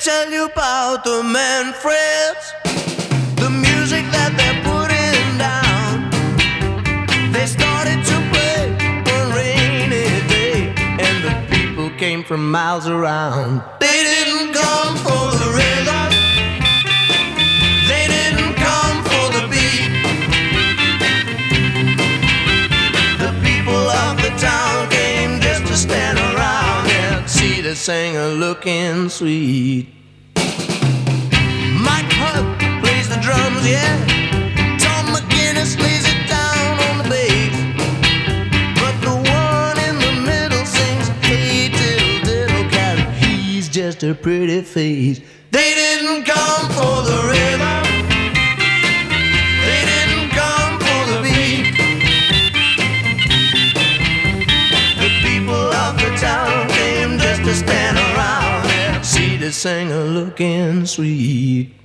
tell you about the Manfreds, the music that they're putting down. They started to play one rainy day, and the people came from miles around. They didn't come for the rhythm, they didn't come for the beat. The people of the town came just to stand around and see the singer looking sweet. The drums, yeah. Tom McGuinness lays it down on the bass. But the one in the middle sings, Hey diddle diddle cat, he's just a pretty face. They didn't come for the rhythm. They didn't come for the beat. The people of the town came just to stand around and see the singer looking sweet.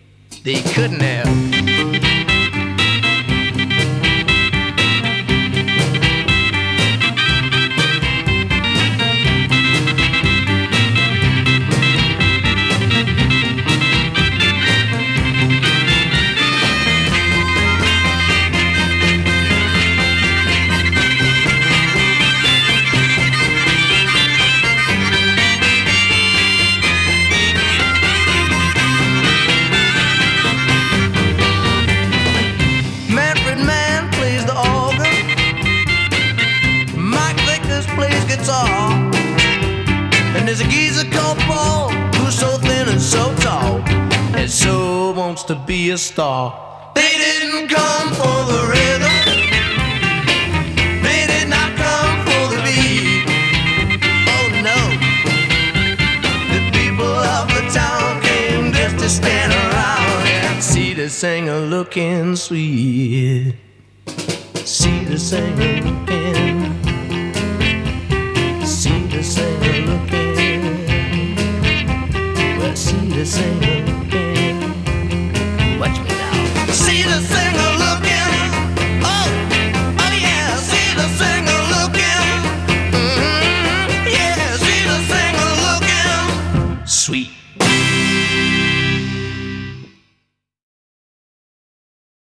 They couldn't have. Guitar. And there's a geezer called Paul who's so thin and so tall and so wants to be a star. They didn't come for the rhythm. They did not come for the beat. Oh no. The people of the town came just to stand around and see the singer looking sweet. See the singer looking. See